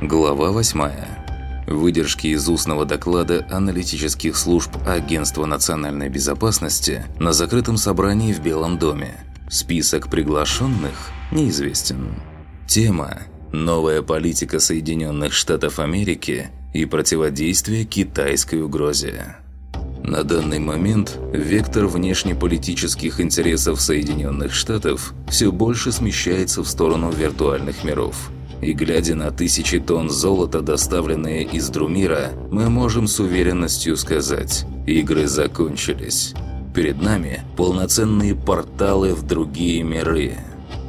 Глава 8. Выдержки из устного доклада аналитических служб Агентства национальной безопасности на закрытом собрании в Белом доме. Список приглашенных неизвестен. Тема «Новая политика Соединенных Штатов Америки и противодействие китайской угрозе». На данный момент вектор внешнеполитических интересов Соединенных Штатов все больше смещается в сторону виртуальных миров – и глядя на тысячи тонн золота, доставленные из Друмира, мы можем с уверенностью сказать – игры закончились. Перед нами полноценные порталы в другие миры.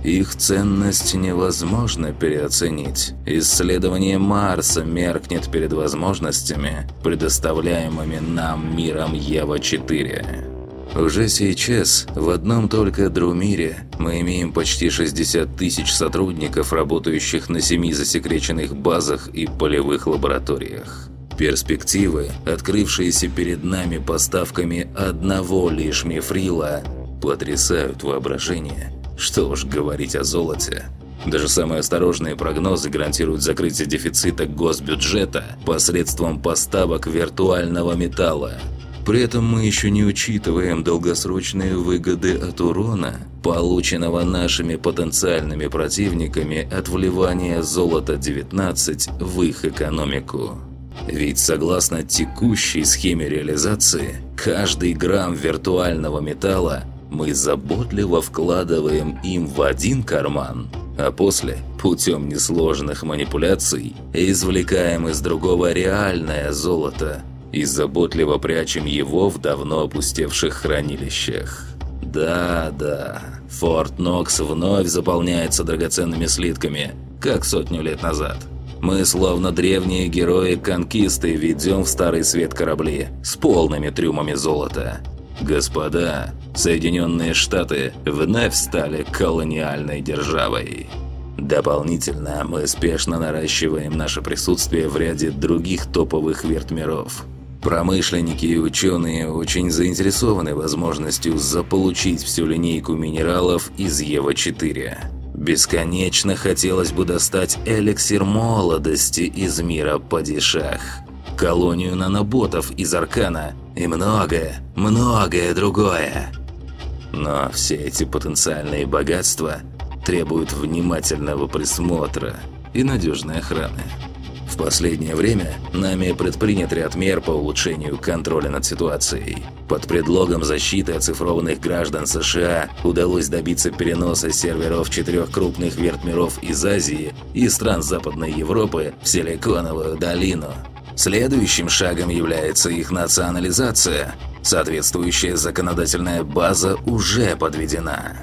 Их ценность невозможно переоценить. Исследование Марса меркнет перед возможностями, предоставляемыми нам миром Ева-4. Уже сейчас в одном только Друмире мы имеем почти 60 тысяч сотрудников, работающих на семи засекреченных базах и полевых лабораториях. Перспективы, открывшиеся перед нами поставками одного лишь мифрила, потрясают воображение. Что уж говорить о золоте. Даже самые осторожные прогнозы гарантируют закрытие дефицита госбюджета посредством поставок виртуального металла – при этом мы еще не учитываем долгосрочные выгоды от урона, полученного нашими потенциальными противниками от вливания золота-19 в их экономику. Ведь согласно текущей схеме реализации, каждый грамм виртуального металла мы заботливо вкладываем им в один карман, а после, путем несложных манипуляций, извлекаем из другого реальное золото – и заботливо прячем его в давно опустевших хранилищах. Да-да, Форт Нокс вновь заполняется драгоценными слитками, как сотню лет назад. Мы, словно древние герои-конкисты, ведем в Старый Свет корабли с полными трюмами золота. Господа, Соединенные Штаты вновь стали колониальной державой. Дополнительно мы спешно наращиваем наше присутствие в ряде других топовых вертмиров – Промышленники и ученые очень заинтересованы возможностью заполучить всю линейку минералов из Ева-4. Бесконечно хотелось бы достать эликсир молодости из мира падишах, колонию наноботов из Аркана и многое, многое другое. Но все эти потенциальные богатства требуют внимательного присмотра и надежной охраны последнее время нами предпринят ряд мер по улучшению контроля над ситуацией. Под предлогом защиты оцифрованных граждан США удалось добиться переноса серверов четырех крупных вертмиров из Азии и стран Западной Европы в Силиконовую долину. Следующим шагом является их национализация. Соответствующая законодательная база уже подведена.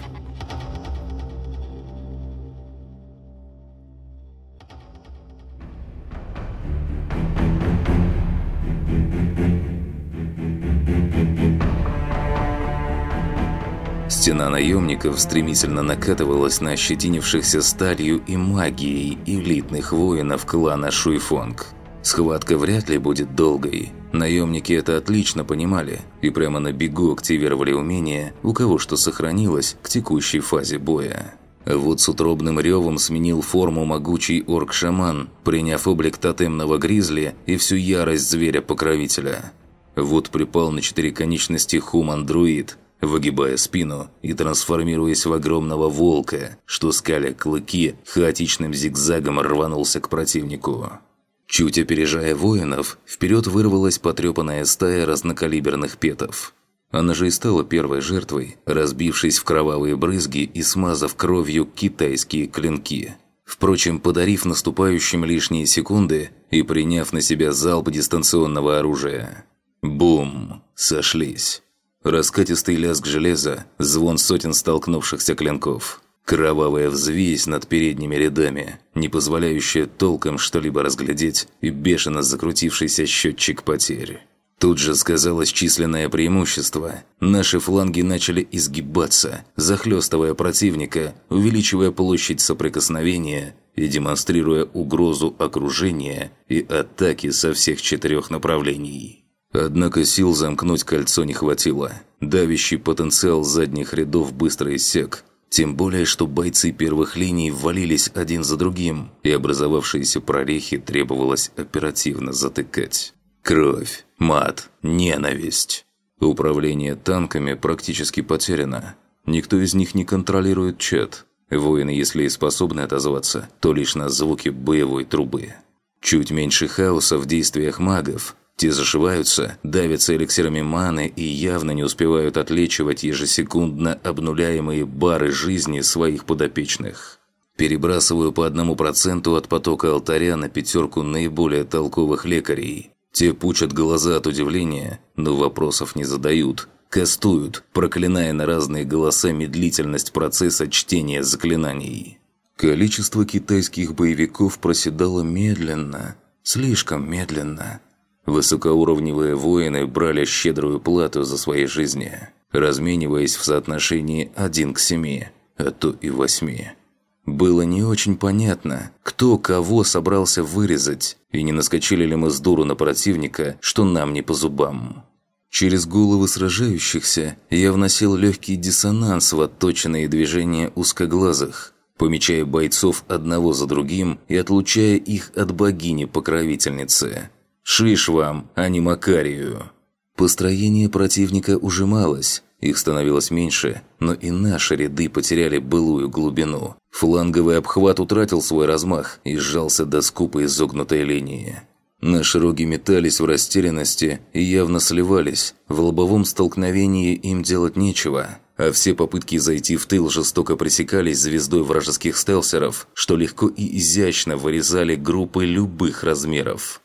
Стена наемников стремительно накатывалась на ощетинившихся сталью и магией элитных воинов клана Шуйфонг. Схватка вряд ли будет долгой. Наемники это отлично понимали и прямо на бегу активировали умения, у кого что сохранилось к текущей фазе боя. Вот с утробным ревом сменил форму могучий орк-шаман, приняв облик тотемного гризли и всю ярость зверя-покровителя. Вот припал на четыре конечности хуман-друид, выгибая спину и трансформируясь в огромного волка, что скаля клыки, хаотичным зигзагом рванулся к противнику. Чуть опережая воинов, вперед вырвалась потрепанная стая разнокалиберных петов. Она же и стала первой жертвой, разбившись в кровавые брызги и смазав кровью китайские клинки. Впрочем, подарив наступающим лишние секунды и приняв на себя залп дистанционного оружия. Бум! Сошлись. Раскатистый лязг железа, звон сотен столкнувшихся клинков. Кровавая взвесь над передними рядами, не позволяющая толком что-либо разглядеть и бешено закрутившийся счетчик потерь. Тут же сказалось численное преимущество. Наши фланги начали изгибаться, захлестывая противника, увеличивая площадь соприкосновения и демонстрируя угрозу окружения и атаки со всех четырех направлений. Однако сил замкнуть кольцо не хватило. Давящий потенциал задних рядов быстро иссяк, Тем более, что бойцы первых линий ввалились один за другим, и образовавшиеся прорехи требовалось оперативно затыкать. Кровь, мат, ненависть. Управление танками практически потеряно. Никто из них не контролирует чат. Воины, если и способны отозваться, то лишь на звуки боевой трубы. Чуть меньше хаоса в действиях магов. Те зашиваются, давятся эликсирами маны и явно не успевают отлечивать ежесекундно обнуляемые бары жизни своих подопечных. Перебрасываю по одному проценту от потока алтаря на пятерку наиболее толковых лекарей. Те пучат глаза от удивления, но вопросов не задают. Кастуют, проклиная на разные голоса медлительность процесса чтения заклинаний. Количество китайских боевиков проседало медленно, слишком медленно. Высокоуровневые воины брали щедрую плату за свои жизни, размениваясь в соотношении 1 к 7, а то и 8. Было не очень понятно, кто кого собрался вырезать, и не наскочили ли мы с дуру на противника, что нам не по зубам. Через головы сражающихся я вносил легкий диссонанс в отточенные движения узкоглазых – помечая бойцов одного за другим и отлучая их от богини-покровительницы. «Шиш вам, а не Макарию!» Построение противника ужималось, их становилось меньше, но и наши ряды потеряли былую глубину. Фланговый обхват утратил свой размах и сжался до скупой изогнутой линии. Наши роги метались в растерянности и явно сливались. В лобовом столкновении им делать нечего а все попытки зайти в тыл жестоко пресекались звездой вражеских стелсеров, что легко и изящно вырезали группы любых размеров.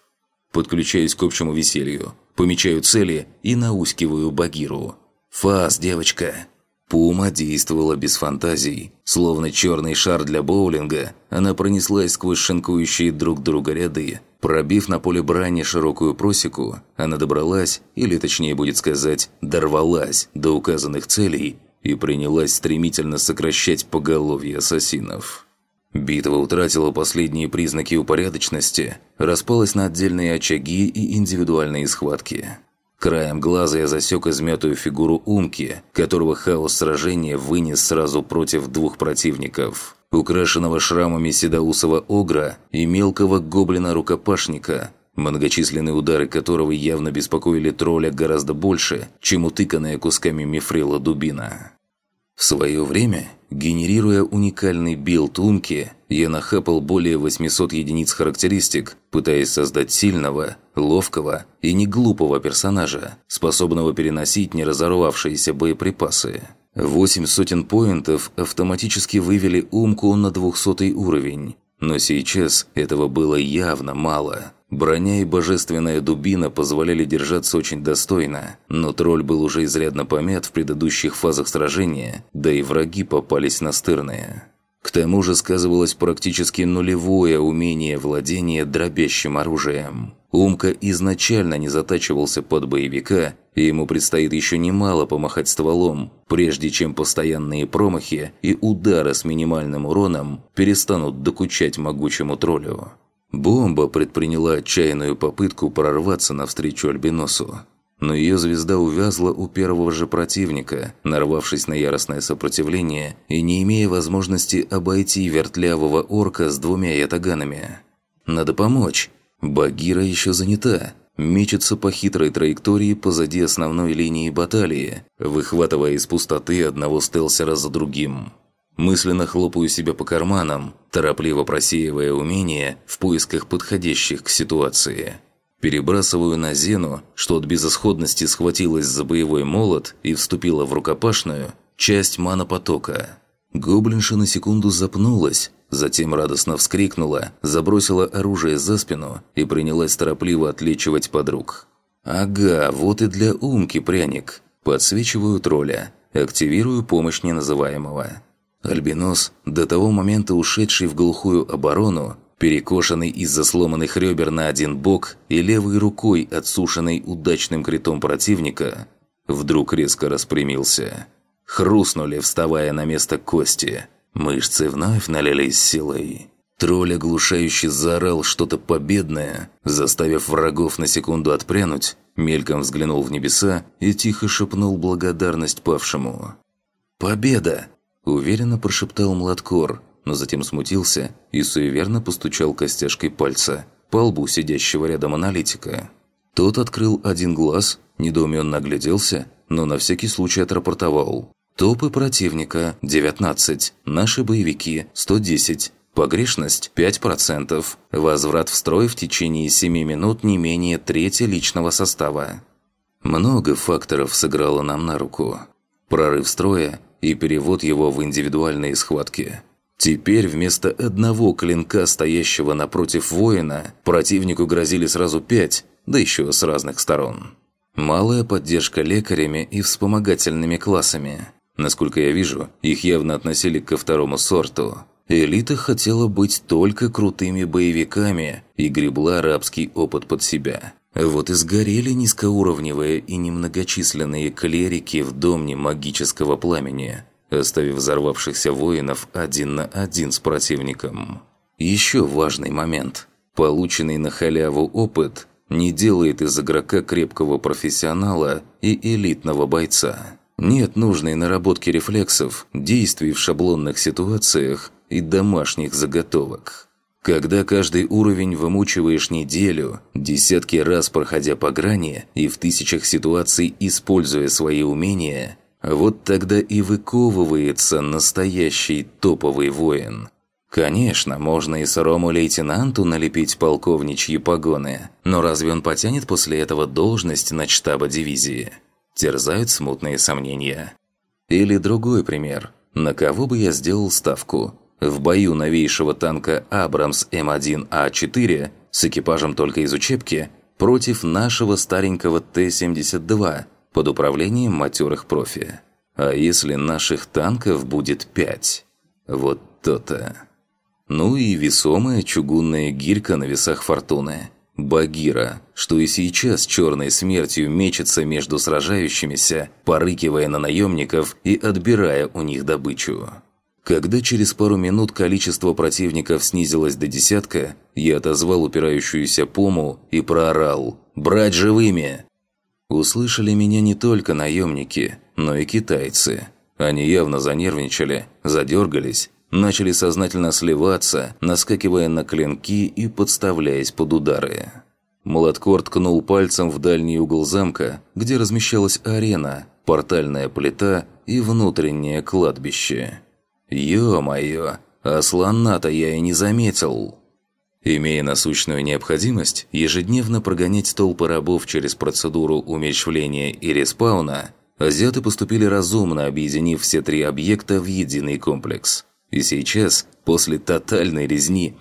Подключаюсь к общему веселью, помечаю цели и наускиваю Багиру. «Фас, девочка!» Пума действовала без фантазий. Словно черный шар для боулинга, она пронеслась сквозь шинкующие друг друга ряды. Пробив на поле брани широкую просеку, она добралась, или точнее будет сказать, дорвалась до указанных целей и принялась стремительно сокращать поголовье ассасинов. Битва утратила последние признаки упорядоченности, распалась на отдельные очаги и индивидуальные схватки. Краем глаза я засек измятую фигуру Умки, которого хаос сражения вынес сразу против двух противников. Украшенного шрамами седоусого огра и мелкого гоблина-рукопашника, многочисленные удары которого явно беспокоили тролля гораздо больше, чем утыканная кусками мифрила дубина. В свое время, генерируя уникальный билд Умки, я нахапал более 800 единиц характеристик, пытаясь создать сильного, ловкого и неглупого персонажа, способного переносить неразорвавшиеся боеприпасы. Восемь сотен поинтов автоматически вывели Умку на 200 уровень, но сейчас этого было явно мало – Броня и божественная дубина позволяли держаться очень достойно, но тролль был уже изрядно помят в предыдущих фазах сражения, да и враги попались настырные. К тому же сказывалось практически нулевое умение владения дробящим оружием. Умка изначально не затачивался под боевика, и ему предстоит еще немало помахать стволом, прежде чем постоянные промахи и удары с минимальным уроном перестанут докучать могучему троллю. Бомба предприняла отчаянную попытку прорваться навстречу Альбиносу. Но ее звезда увязла у первого же противника, нарвавшись на яростное сопротивление и не имея возможности обойти вертлявого орка с двумя ятаганами. «Надо помочь!» Багира еще занята, мечется по хитрой траектории позади основной линии баталии, выхватывая из пустоты одного стелсера за другим. Мысленно хлопаю себя по карманам, торопливо просеивая умения в поисках подходящих к ситуации. Перебрасываю на Зену, что от безысходности схватилась за боевой молот и вступила в рукопашную, часть манопотока. Гоблинша на секунду запнулась, затем радостно вскрикнула, забросила оружие за спину и принялась торопливо отлечивать подруг. «Ага, вот и для умки пряник». Подсвечиваю тролля, активирую помощь неназываемого. Альбинос, до того момента ушедший в глухую оборону, перекошенный из-за сломанных ребер на один бок и левой рукой отсушенный удачным критом противника, вдруг резко распрямился. Хрустнули, вставая на место кости. Мышцы вновь налились силой. Тролль оглушающе заорал что-то победное, заставив врагов на секунду отпрянуть, мельком взглянул в небеса и тихо шепнул благодарность павшему. «Победа!» Уверенно прошептал Младкор, но затем смутился и суеверно постучал костяшкой пальца по лбу сидящего рядом аналитика. Тот открыл один глаз, недоуменно огляделся, но на всякий случай отрапортовал. Топы противника – 19, наши боевики – 110, погрешность – 5%, возврат в строй в течение 7 минут не менее трети личного состава. Много факторов сыграло нам на руку. Прорыв строя и перевод его в индивидуальные схватки. Теперь вместо одного клинка, стоящего напротив воина, противнику грозили сразу пять, да еще с разных сторон. Малая поддержка лекарями и вспомогательными классами. Насколько я вижу, их явно относили ко второму сорту. Элита хотела быть только крутыми боевиками и гребла арабский опыт под себя. Вот и сгорели низкоуровневые и немногочисленные клерики в доме магического пламени, оставив взорвавшихся воинов один на один с противником. Еще важный момент. Полученный на халяву опыт не делает из игрока крепкого профессионала и элитного бойца. Нет нужной наработки рефлексов, действий в шаблонных ситуациях и домашних заготовок. Когда каждый уровень вымучиваешь неделю, десятки раз проходя по грани и в тысячах ситуаций используя свои умения, вот тогда и выковывается настоящий топовый воин. Конечно, можно и сырому лейтенанту налепить полковничьи погоны, но разве он потянет после этого должность на штаба дивизии? Терзают смутные сомнения. Или другой пример. На кого бы я сделал ставку? В бою новейшего танка «Абрамс М1А4» с экипажем только из учебки против нашего старенького Т-72 под управлением матерых профи. А если наших танков будет пять? Вот то-то. Ну и весомая чугунная гирька на весах фортуны. Багира, что и сейчас черной смертью мечется между сражающимися, порыкивая на наемников и отбирая у них добычу. Когда через пару минут количество противников снизилось до десятка, я отозвал упирающуюся пому и проорал «Брать живыми!». Услышали меня не только наемники, но и китайцы. Они явно занервничали, задергались, начали сознательно сливаться, наскакивая на клинки и подставляясь под удары. Молоткор ткнул пальцем в дальний угол замка, где размещалась арена, портальная плита и внутреннее кладбище. Ё-моё, а слона-то я и не заметил. Имея насущную необходимость ежедневно прогонять толпы рабов через процедуру умерщвления и респауна, азиаты поступили разумно, объединив все три объекта в единый комплекс. И сейчас, после тотальной резни...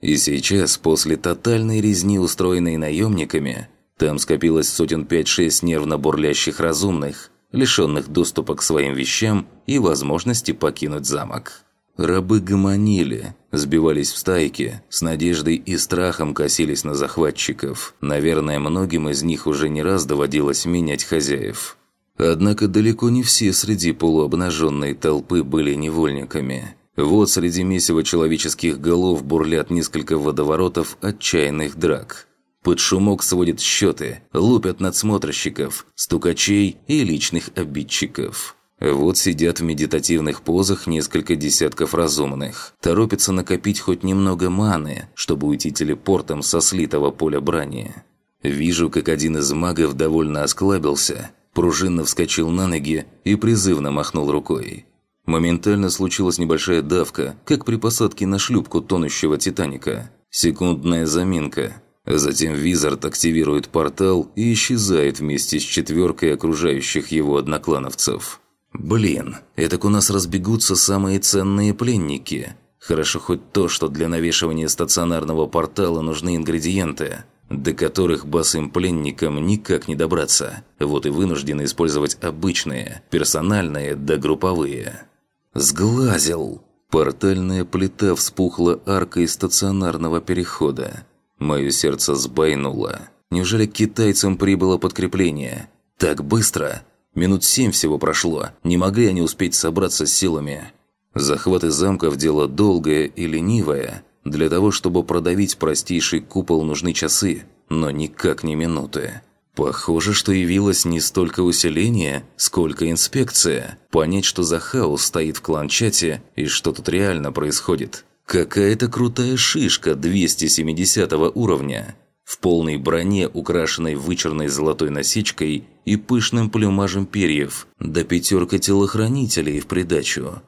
И сейчас, после тотальной резни, устроенной наемниками, там скопилось сотен пять-шесть нервно бурлящих разумных, лишенных доступа к своим вещам и возможности покинуть замок. Рабы гомонили, сбивались в стайки, с надеждой и страхом косились на захватчиков. Наверное, многим из них уже не раз доводилось менять хозяев. Однако далеко не все среди полуобнаженной толпы были невольниками. Вот среди месива человеческих голов бурлят несколько водоворотов отчаянных драк – под шумок сводят счеты, лупят надсмотрщиков, стукачей и личных обидчиков. Вот сидят в медитативных позах несколько десятков разумных. Торопятся накопить хоть немного маны, чтобы уйти телепортом со слитого поля брани. Вижу, как один из магов довольно осклабился, пружинно вскочил на ноги и призывно махнул рукой. Моментально случилась небольшая давка, как при посадке на шлюпку тонущего «Титаника». Секундная заминка – Затем Визард активирует портал и исчезает вместе с четверкой окружающих его одноклановцев. Блин, этак у нас разбегутся самые ценные пленники. Хорошо хоть то, что для навешивания стационарного портала нужны ингредиенты, до которых босым пленникам никак не добраться. Вот и вынуждены использовать обычные, персональные да групповые. Сглазил! Портальная плита вспухла аркой стационарного перехода. Мое сердце сбойнуло. Неужели к китайцам прибыло подкрепление? Так быстро? Минут семь всего прошло. Не могли они успеть собраться с силами. Захваты замков – дело долгое и ленивое. Для того, чтобы продавить простейший купол, нужны часы, но никак не минуты. Похоже, что явилось не столько усиление, сколько инспекция. Понять, что за хаос стоит в кланчате и что тут реально происходит. Какая-то крутая шишка 270 уровня. В полной броне, украшенной вычурной золотой насечкой и пышным плюмажем перьев, да пятерка телохранителей в придачу.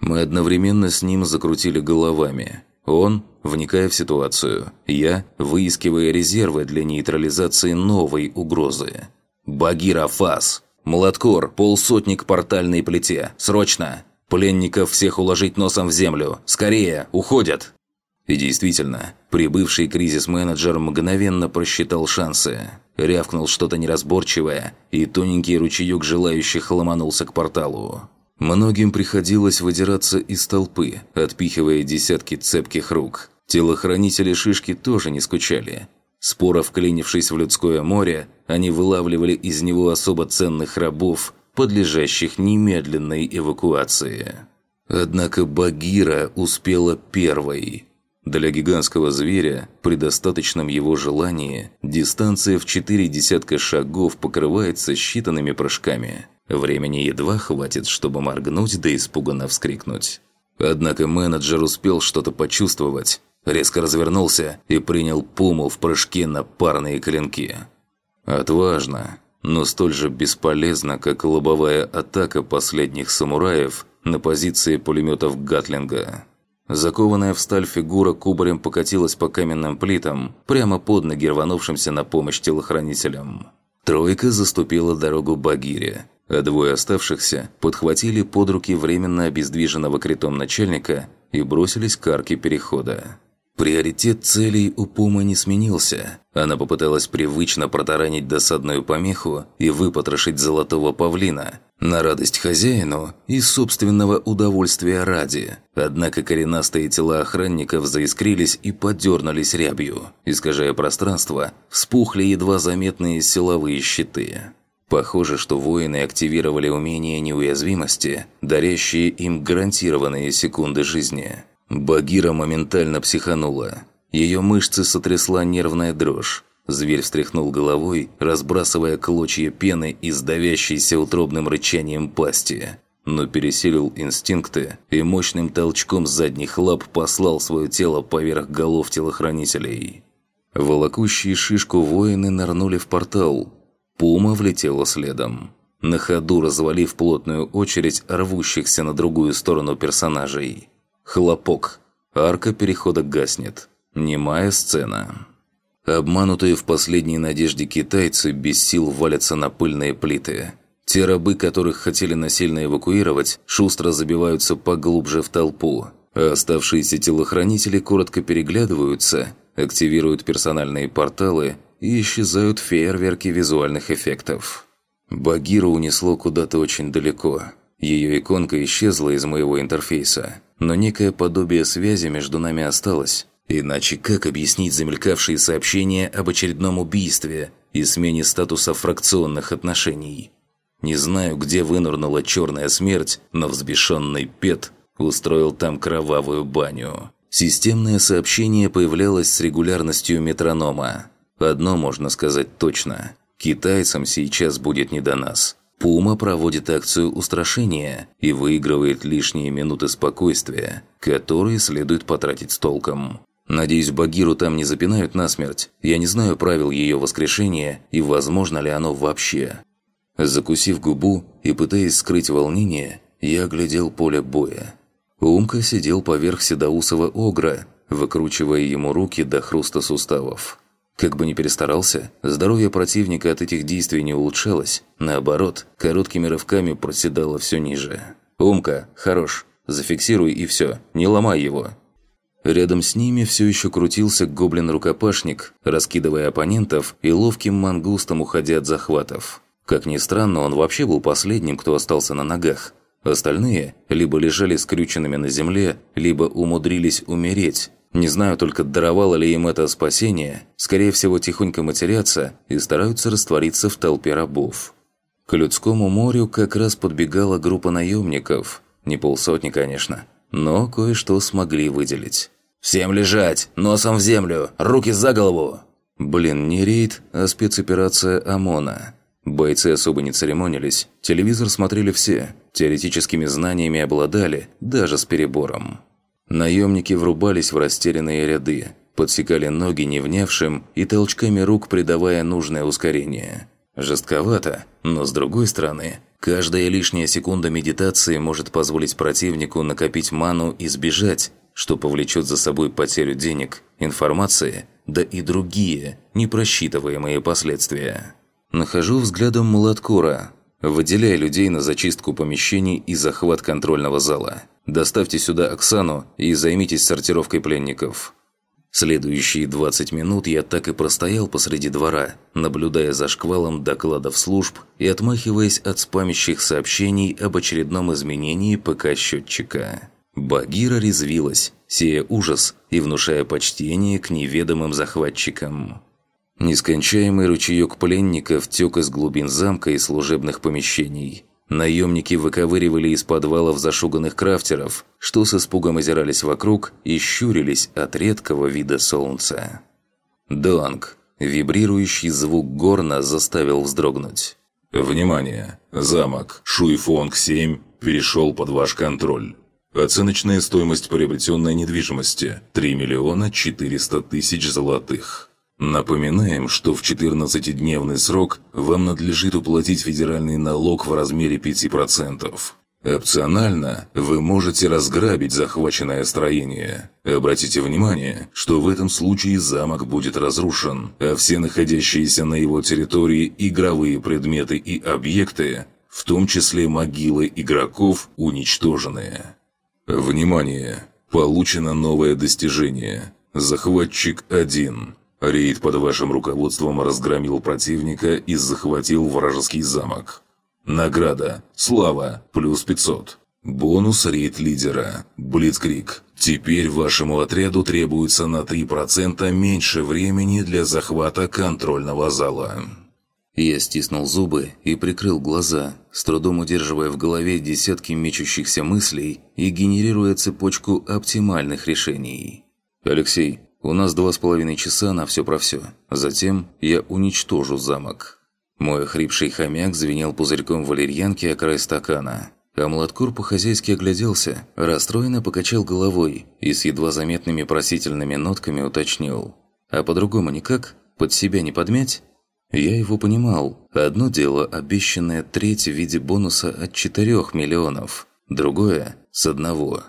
Мы одновременно с ним закрутили головами. Он, вникая в ситуацию, я, выискивая резервы для нейтрализации новой угрозы. «Багира Фас! Молоткор, полсотни портальной плите! Срочно! Пленников всех уложить носом в землю! Скорее! Уходят!» И действительно, прибывший кризис-менеджер мгновенно просчитал шансы. Рявкнул что-то неразборчивое, и тоненький ручеек желающих ломанулся к порталу. Многим приходилось выдираться из толпы, отпихивая десятки цепких рук. Телохранители шишки тоже не скучали. Споро вклинившись в людское море, они вылавливали из него особо ценных рабов, подлежащих немедленной эвакуации. Однако Багира успела первой. Для гигантского зверя, при достаточном его желании, дистанция в четыре десятка шагов покрывается считанными прыжками – Времени едва хватит, чтобы моргнуть да испуганно вскрикнуть. Однако менеджер успел что-то почувствовать, резко развернулся и принял пуму в прыжке на парные клинки. Отважно, но столь же бесполезно, как лобовая атака последних самураев на позиции пулеметов Гатлинга. Закованная в сталь фигура кубарем покатилась по каменным плитам, прямо под ноги рванувшимся на помощь телохранителям. Тройка заступила дорогу Багире, а двое оставшихся подхватили под руки временно обездвиженного критом начальника и бросились к арке перехода. Приоритет целей у Пумы не сменился. Она попыталась привычно протаранить досадную помеху и выпотрошить золотого павлина на радость хозяину и собственного удовольствия ради. Однако коренастые тела охранников заискрились и подернулись рябью. Искажая пространство, вспухли едва заметные силовые щиты. Похоже, что воины активировали умения неуязвимости, дарящие им гарантированные секунды жизни. Багира моментально психанула. Ее мышцы сотрясла нервная дрожь. Зверь встряхнул головой, разбрасывая клочья пены из давящейся утробным рычанием пасти. Но пересилил инстинкты и мощным толчком задних лап послал свое тело поверх голов телохранителей. Волокущие шишку воины нырнули в портал, Пума влетела следом. На ходу развалив плотную очередь рвущихся на другую сторону персонажей. Хлопок. Арка перехода гаснет. Немая сцена. Обманутые в последней надежде китайцы без сил валятся на пыльные плиты. Те рабы, которых хотели насильно эвакуировать, шустро забиваются поглубже в толпу. А оставшиеся телохранители коротко переглядываются, активируют персональные порталы и исчезают фейерверки визуальных эффектов. Багира унесло куда-то очень далеко. Ее иконка исчезла из моего интерфейса, но некое подобие связи между нами осталось. Иначе как объяснить замелькавшие сообщения об очередном убийстве и смене статуса фракционных отношений? Не знаю, где вынырнула черная смерть, но взбешенный Пет устроил там кровавую баню. Системное сообщение появлялось с регулярностью метронома. Одно можно сказать точно. Китайцам сейчас будет не до нас. Пума проводит акцию устрашения и выигрывает лишние минуты спокойствия, которые следует потратить с толком. Надеюсь, Багиру там не запинают насмерть. Я не знаю правил ее воскрешения и возможно ли оно вообще. Закусив губу и пытаясь скрыть волнение, я оглядел поле боя. Умка сидел поверх седоусого огра, выкручивая ему руки до хруста суставов. Как бы ни перестарался, здоровье противника от этих действий не улучшалось. Наоборот, короткими рывками проседало все ниже. «Умка, хорош. Зафиксируй и все. Не ломай его». Рядом с ними все еще крутился гоблин-рукопашник, раскидывая оппонентов и ловким мангустом уходя от захватов. Как ни странно, он вообще был последним, кто остался на ногах. Остальные либо лежали скрюченными на земле, либо умудрились умереть, не знаю только, даровало ли им это спасение, скорее всего, тихонько матерятся и стараются раствориться в толпе рабов. К людскому морю как раз подбегала группа наемников. Не полсотни, конечно, но кое-что смогли выделить. «Всем лежать! Носом в землю! Руки за голову!» Блин, не рейд, а спецоперация ОМОНа. Бойцы особо не церемонились, телевизор смотрели все, теоретическими знаниями обладали, даже с перебором. Наемники врубались в растерянные ряды, подсекали ноги невнявшим и толчками рук придавая нужное ускорение. Жестковато, но с другой стороны, каждая лишняя секунда медитации может позволить противнику накопить ману и сбежать, что повлечет за собой потерю денег, информации, да и другие непросчитываемые последствия. Нахожу взглядом Младкора. Выделяя людей на зачистку помещений и захват контрольного зала. Доставьте сюда Оксану и займитесь сортировкой пленников. Следующие 20 минут я так и простоял посреди двора, наблюдая за шквалом докладов служб и отмахиваясь от спамящих сообщений об очередном изменении ПК-счетчика. Багира резвилась, сея ужас и внушая почтение к неведомым захватчикам. Нескончаемый ручеек пленников тек из глубин замка и служебных помещений. Наемники выковыривали из подвалов зашуганных крафтеров, что с испугом озирались вокруг и щурились от редкого вида солнца. Донг, вибрирующий звук горна, заставил вздрогнуть. «Внимание! Замок Шуйфонг-7 перешел под ваш контроль. Оценочная стоимость приобретенной недвижимости – 3 миллиона 400 тысяч золотых». Напоминаем, что в 14-дневный срок вам надлежит уплатить федеральный налог в размере 5%. Опционально вы можете разграбить захваченное строение. Обратите внимание, что в этом случае замок будет разрушен, а все находящиеся на его территории игровые предметы и объекты, в том числе могилы игроков, уничтожены. Внимание! Получено новое достижение. Захватчик 1. Рейд под вашим руководством разгромил противника и захватил вражеский замок. Награда. Слава. Плюс 500. Бонус рейд лидера. Блицкрик. Теперь вашему отряду требуется на 3% меньше времени для захвата контрольного зала. Я стиснул зубы и прикрыл глаза, с трудом удерживая в голове десятки мечущихся мыслей и генерируя цепочку оптимальных решений. «Алексей, у нас два с половиной часа на все про все. Затем я уничтожу замок. Мой хрипший хомяк звенел пузырьком валерьянки о край стакана. А Младкур по-хозяйски огляделся, расстроенно покачал головой и с едва заметными просительными нотками уточнил. «А по-другому никак? Под себя не подмять?» Я его понимал. Одно дело – обещанная треть в виде бонуса от 4 миллионов. Другое – с одного.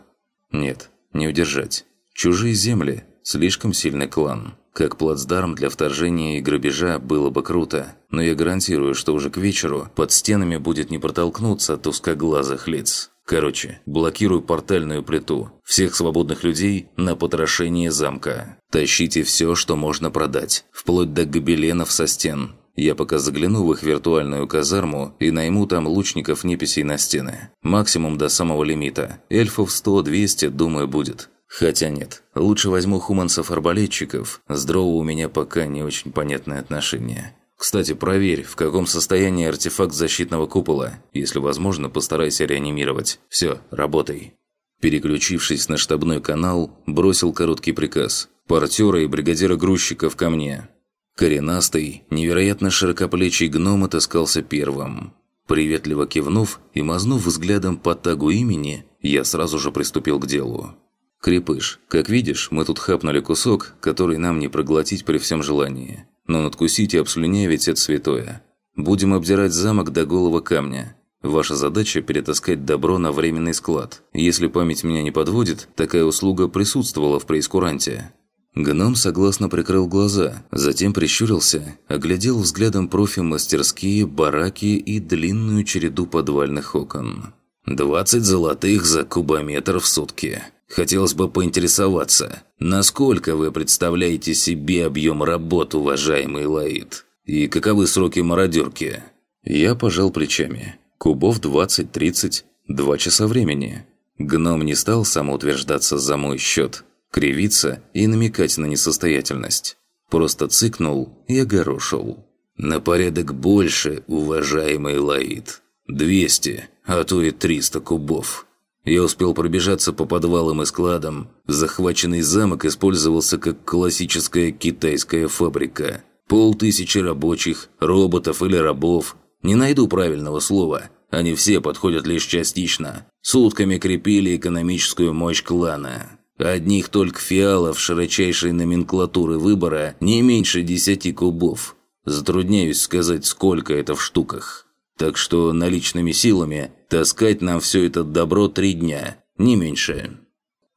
Нет, не удержать. Чужие земли, Слишком сильный клан. Как плацдарм для вторжения и грабежа было бы круто, но я гарантирую, что уже к вечеру под стенами будет не протолкнуться от узкоглазых лиц. Короче, блокируй портальную плиту. Всех свободных людей на потрошение замка. Тащите все, что можно продать, вплоть до гобеленов со стен. Я пока загляну в их виртуальную казарму и найму там лучников неписей на стены. Максимум до самого лимита. Эльфов 100-200, думаю, будет. Хотя нет, лучше возьму хуманцев-арбалетчиков, с дроу у меня пока не очень понятное отношение. Кстати, проверь, в каком состоянии артефакт защитного купола. Если возможно, постарайся реанимировать. Все, работай. Переключившись на штабной канал, бросил короткий приказ. Портера и бригадира грузчиков ко мне. Коренастый, невероятно широкоплечий гном отыскался первым. Приветливо кивнув и мазнув взглядом по тагу имени, я сразу же приступил к делу. «Крепыш, как видишь, мы тут хапнули кусок, который нам не проглотить при всем желании. Но надкусить и обслюнявить – это святое. Будем обдирать замок до голого камня. Ваша задача – перетаскать добро на временный склад. Если память меня не подводит, такая услуга присутствовала в преискуранте». Гном согласно прикрыл глаза, затем прищурился, оглядел взглядом профи мастерские, бараки и длинную череду подвальных окон. «Двадцать золотых за кубометр в сутки. Хотелось бы поинтересоваться, насколько вы представляете себе объем работ, уважаемый Лаид? И каковы сроки мародерки?» Я пожал плечами. Кубов 20-30, два часа времени. Гном не стал самоутверждаться за мой счет, кривиться и намекать на несостоятельность. Просто цыкнул и огорошил. «На порядок больше, уважаемый Лаид. 200, а то и 300 кубов. Я успел пробежаться по подвалам и складам. Захваченный замок использовался как классическая китайская фабрика. Полтысячи рабочих, роботов или рабов. Не найду правильного слова. Они все подходят лишь частично. Сутками крепили экономическую мощь клана. Одних только фиалов широчайшей номенклатуры выбора не меньше десяти кубов. Затрудняюсь сказать, сколько это в штуках. Так что наличными силами таскать нам все это добро три дня, не меньше.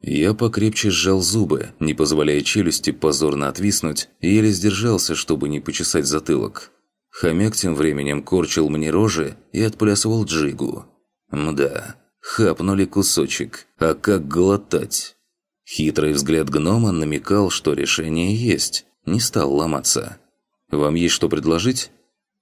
Я покрепче сжал зубы, не позволяя челюсти позорно отвиснуть, и еле сдержался, чтобы не почесать затылок. Хомяк тем временем корчил мне рожи и отплясывал джигу. Мда, хапнули кусочек, а как глотать? Хитрый взгляд гнома намекал, что решение есть, не стал ломаться. «Вам есть что предложить?»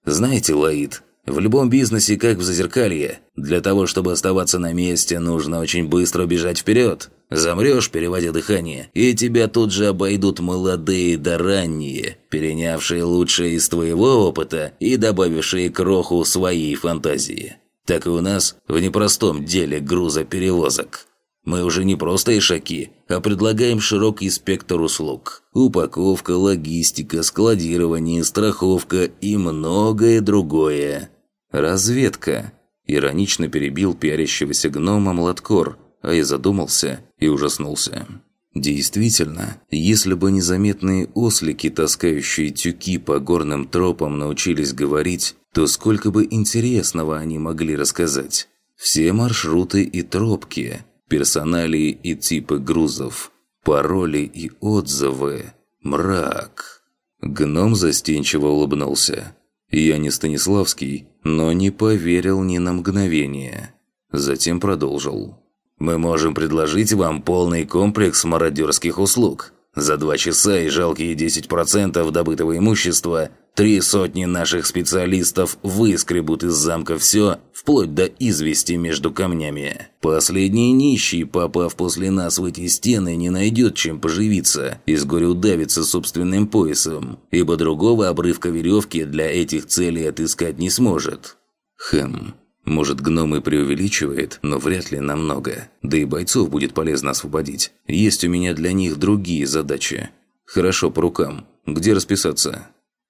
«Знаете, Лаид, в любом бизнесе, как в зазеркалье, для того, чтобы оставаться на месте, нужно очень быстро бежать вперед. Замрешь, переводя дыхание, и тебя тут же обойдут молодые да ранние, перенявшие лучшее из твоего опыта и добавившие кроху своей фантазии. Так и у нас в непростом деле грузоперевозок. Мы уже не просто ишаки, а предлагаем широкий спектр услуг. Упаковка, логистика, складирование, страховка и многое другое. Разведка. Иронично перебил пиарящегося гнома Младкор, а я задумался и ужаснулся. Действительно, если бы незаметные ослики, таскающие тюки по горным тропам, научились говорить, то сколько бы интересного они могли рассказать. Все маршруты и тропки – персоналии и типы грузов, пароли и отзывы, мрак. Гном застенчиво улыбнулся. Я не Станиславский, но не поверил ни на мгновение. Затем продолжил. «Мы можем предложить вам полный комплекс мародерских услуг. За два часа и жалкие 10% добытого имущества три сотни наших специалистов выскребут из замка все, вплоть до извести между камнями. Последний нищий, попав после нас в эти стены, не найдет чем поживиться и с горю удавится собственным поясом, ибо другого обрывка веревки для этих целей отыскать не сможет. Хм, может, гном и преувеличивает, но вряд ли намного. Да и бойцов будет полезно освободить. Есть у меня для них другие задачи. Хорошо, по рукам. Где расписаться?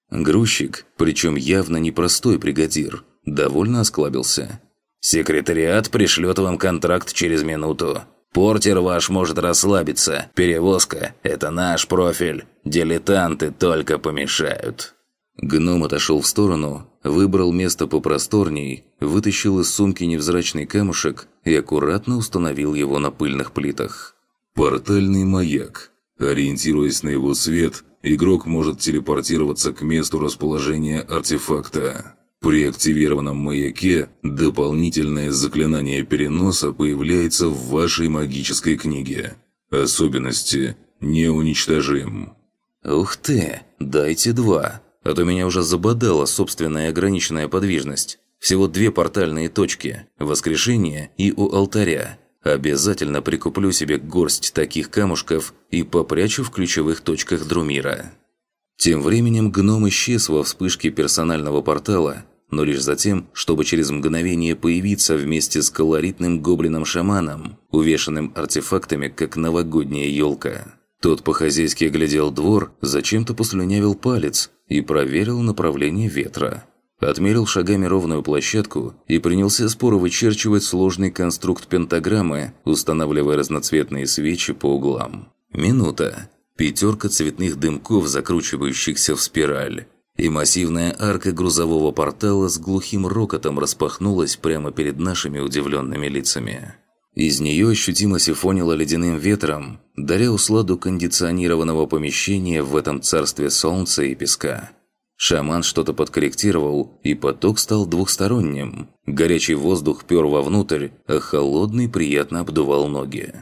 Грузчик, причем явно непростой бригадир, довольно осклабился. «Секретариат пришлет вам контракт через минуту. Портер ваш может расслабиться. Перевозка – это наш профиль. Дилетанты только помешают». Гном отошел в сторону, выбрал место попросторней, вытащил из сумки невзрачный камушек и аккуратно установил его на пыльных плитах. «Портальный маяк. Ориентируясь на его свет, игрок может телепортироваться к месту расположения артефакта. При активированном маяке дополнительное заклинание переноса появляется в вашей магической книге. Особенности «Неуничтожим». «Ух ты! Дайте два!» А то меня уже забодала собственная ограниченная подвижность. Всего две портальные точки – воскрешение и у алтаря. Обязательно прикуплю себе горсть таких камушков и попрячу в ключевых точках Друмира. Тем временем гном исчез во вспышке персонального портала, но лишь за тем, чтобы через мгновение появиться вместе с колоритным гоблином-шаманом, увешанным артефактами, как новогодняя елка. Тот по-хозяйски глядел двор, зачем-то послюнявил палец и проверил направление ветра. Отмерил шагами ровную площадку и принялся споро вычерчивать сложный конструкт пентаграммы, устанавливая разноцветные свечи по углам. Минута. Пятерка цветных дымков, закручивающихся в спираль. И массивная арка грузового портала с глухим рокотом распахнулась прямо перед нашими удивленными лицами. Из нее ощутимо сифонило ледяным ветром, даря усладу кондиционированного помещения в этом царстве солнца и песка. Шаман что-то подкорректировал, и поток стал двухсторонним. Горячий воздух пер вовнутрь, а холодный приятно обдувал ноги.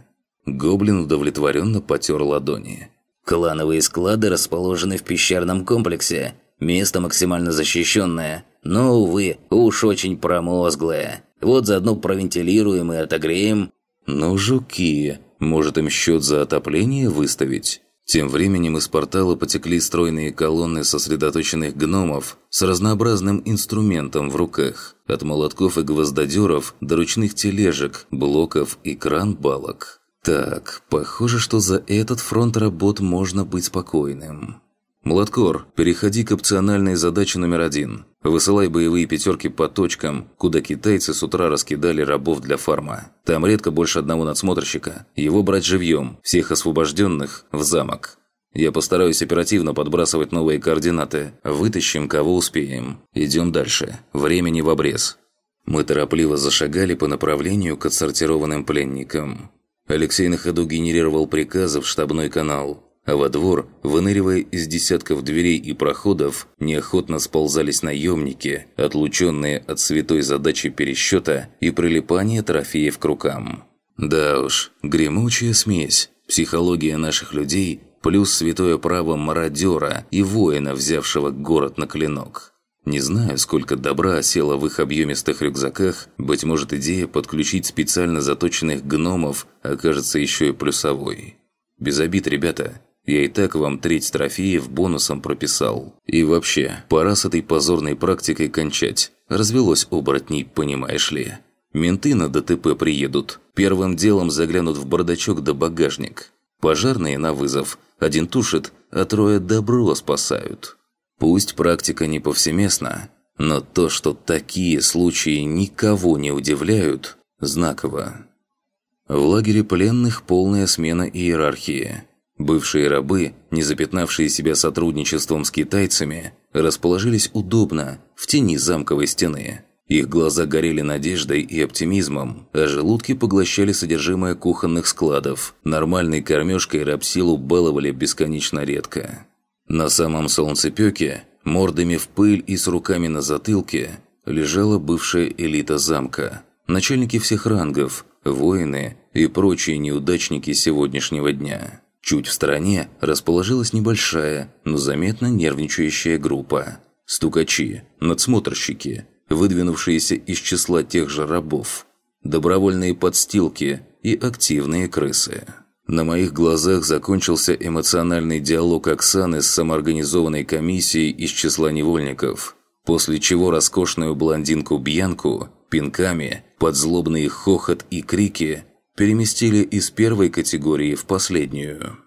Гоблин удовлетворенно потер ладони. «Клановые склады расположены в пещерном комплексе. Место максимально защищенное, но, увы, уж очень промозглое. Вот заодно провентилируем и отогреем». «Ну, жуки, может им счет за отопление выставить?» Тем временем из портала потекли стройные колонны сосредоточенных гномов с разнообразным инструментом в руках, от молотков и гвоздодеров до ручных тележек, блоков и кран-балок. Так, похоже, что за этот фронт работ можно быть спокойным. «Младкор, переходи к опциональной задаче номер один. Высылай боевые пятерки по точкам, куда китайцы с утра раскидали рабов для фарма. Там редко больше одного надсмотрщика. Его брать живьем, всех освобожденных – в замок. Я постараюсь оперативно подбрасывать новые координаты. Вытащим, кого успеем. Идем дальше. Времени в обрез». Мы торопливо зашагали по направлению к отсортированным пленникам. Алексей на ходу генерировал приказы в штабной канал – а во двор, выныривая из десятков дверей и проходов, неохотно сползались наемники, отлученные от святой задачи пересчета и прилипания трофеев к рукам. Да уж, гремучая смесь, психология наших людей плюс святое право мародера и воина, взявшего город на клинок. Не знаю, сколько добра осело в их объемистых рюкзаках, быть может идея подключить специально заточенных гномов окажется еще и плюсовой. Без обид, ребята, я и так вам треть трофеев бонусом прописал. И вообще, пора с этой позорной практикой кончать. Развелось оборотней, понимаешь ли. Менты на ДТП приедут. Первым делом заглянут в бардачок да багажник. Пожарные на вызов. Один тушит, а трое добро спасают. Пусть практика не повсеместна, но то, что такие случаи никого не удивляют, знаково. В лагере пленных полная смена иерархии. Бывшие рабы, не запятнавшие себя сотрудничеством с китайцами, расположились удобно, в тени замковой стены. Их глаза горели надеждой и оптимизмом, а желудки поглощали содержимое кухонных складов. Нормальной кормежкой рабсилу баловали бесконечно редко. На самом солнцепёке, мордами в пыль и с руками на затылке, лежала бывшая элита замка. Начальники всех рангов, воины и прочие неудачники сегодняшнего дня. Чуть в стороне расположилась небольшая, но заметно нервничающая группа. Стукачи, надсмотрщики, выдвинувшиеся из числа тех же рабов, добровольные подстилки и активные крысы. На моих глазах закончился эмоциональный диалог Оксаны с самоорганизованной комиссией из числа невольников, после чего роскошную блондинку Бьянку пинками, под злобный хохот и крики переместили из первой категории в последнюю.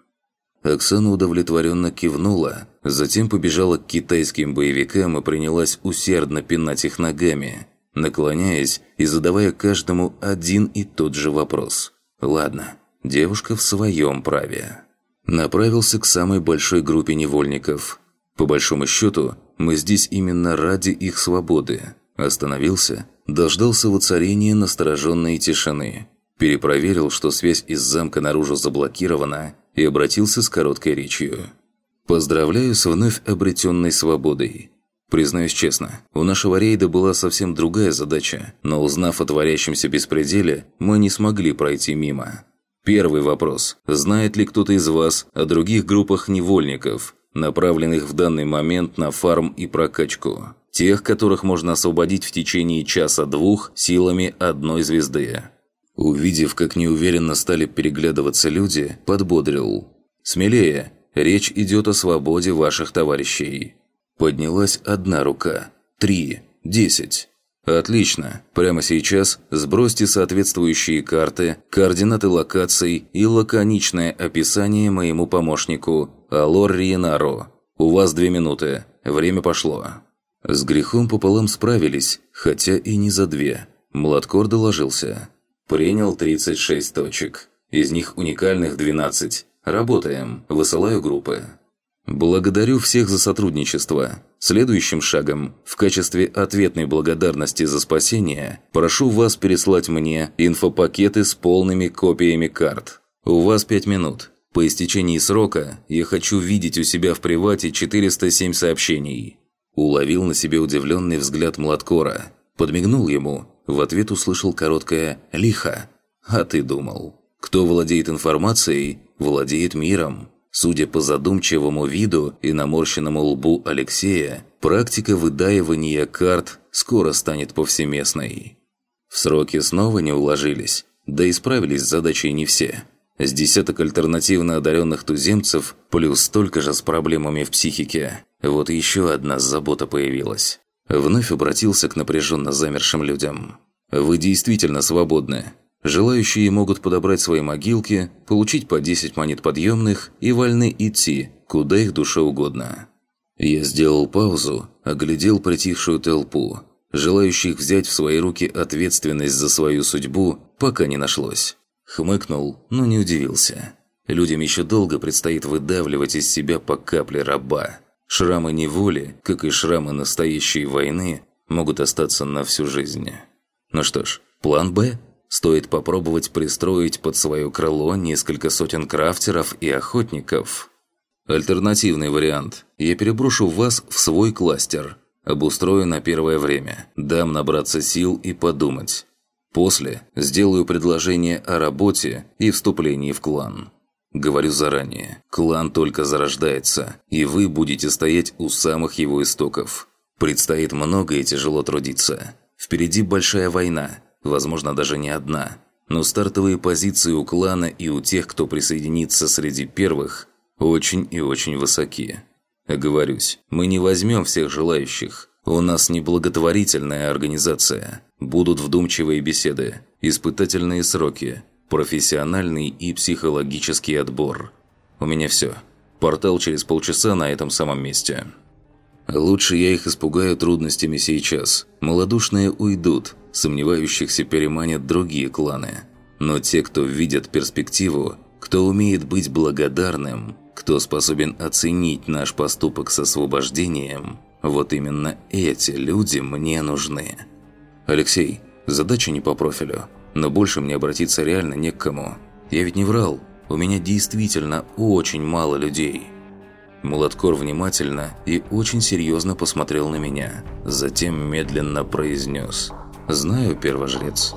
Оксана удовлетворенно кивнула, затем побежала к китайским боевикам и принялась усердно пинать их ногами, наклоняясь и задавая каждому один и тот же вопрос. «Ладно, девушка в своем праве». Направился к самой большой группе невольников. По большому счету, мы здесь именно ради их свободы. Остановился, дождался воцарения настороженной тишины – перепроверил, что связь из замка наружу заблокирована, и обратился с короткой речью. «Поздравляю с вновь обретенной свободой. Признаюсь честно, у нашего рейда была совсем другая задача, но узнав о творящемся беспределе, мы не смогли пройти мимо. Первый вопрос. Знает ли кто-то из вас о других группах невольников, направленных в данный момент на фарм и прокачку? Тех, которых можно освободить в течение часа-двух силами одной звезды. Увидев, как неуверенно стали переглядываться люди, подбодрил. «Смелее! Речь идет о свободе ваших товарищей!» Поднялась одна рука. Три. Десять. Отлично. Прямо сейчас сбросьте соответствующие карты, координаты локаций и лаконичное описание моему помощнику, Алор Риенаро. У вас две минуты. Время пошло. С грехом пополам справились, хотя и не за две. Младкор доложился. Принял 36 точек. Из них уникальных 12. Работаем. Высылаю группы. Благодарю всех за сотрудничество. Следующим шагом, в качестве ответной благодарности за спасение, прошу вас переслать мне инфопакеты с полными копиями карт. У вас 5 минут. По истечении срока я хочу видеть у себя в привате 407 сообщений. Уловил на себе удивленный взгляд Младкора. Подмигнул ему в ответ услышал короткое «лихо». «А ты думал?» Кто владеет информацией, владеет миром. Судя по задумчивому виду и наморщенному лбу Алексея, практика выдаивания карт скоро станет повсеместной. В сроки снова не уложились, да и справились с задачей не все. С десяток альтернативно одаренных туземцев, плюс столько же с проблемами в психике. Вот еще одна забота появилась. Вновь обратился к напряженно замершим людям. «Вы действительно свободны. Желающие могут подобрать свои могилки, получить по 10 монет подъемных и вольны идти, куда их душе угодно». Я сделал паузу, оглядел притихшую толпу. Желающих взять в свои руки ответственность за свою судьбу пока не нашлось. Хмыкнул, но не удивился. Людям еще долго предстоит выдавливать из себя по капле раба. Шрамы неволи, как и шрамы настоящей войны, могут остаться на всю жизнь. Ну что ж, план «Б» Стоит попробовать пристроить под свое крыло несколько сотен крафтеров и охотников. Альтернативный вариант. Я переброшу вас в свой кластер. Обустрою на первое время. Дам набраться сил и подумать. После сделаю предложение о работе и вступлении в клан. Говорю заранее, клан только зарождается, и вы будете стоять у самых его истоков. Предстоит много и тяжело трудиться. Впереди большая война, возможно, даже не одна. Но стартовые позиции у клана и у тех, кто присоединится среди первых, очень и очень высоки. Оговорюсь, мы не возьмем всех желающих. У нас не благотворительная организация. Будут вдумчивые беседы, испытательные сроки, профессиональный и психологический отбор. У меня все. Портал через полчаса на этом самом месте. Лучше я их испугаю трудностями сейчас. Молодушные уйдут, сомневающихся переманят другие кланы. Но те, кто видят перспективу, кто умеет быть благодарным, кто способен оценить наш поступок с освобождением, вот именно эти люди мне нужны. Алексей, задача не по профилю, но больше мне обратиться реально не к кому. Я ведь не врал, у меня действительно очень мало людей. Мулаткор внимательно и очень серьезно посмотрел на меня, затем медленно произнес – «Знаю, первожрец.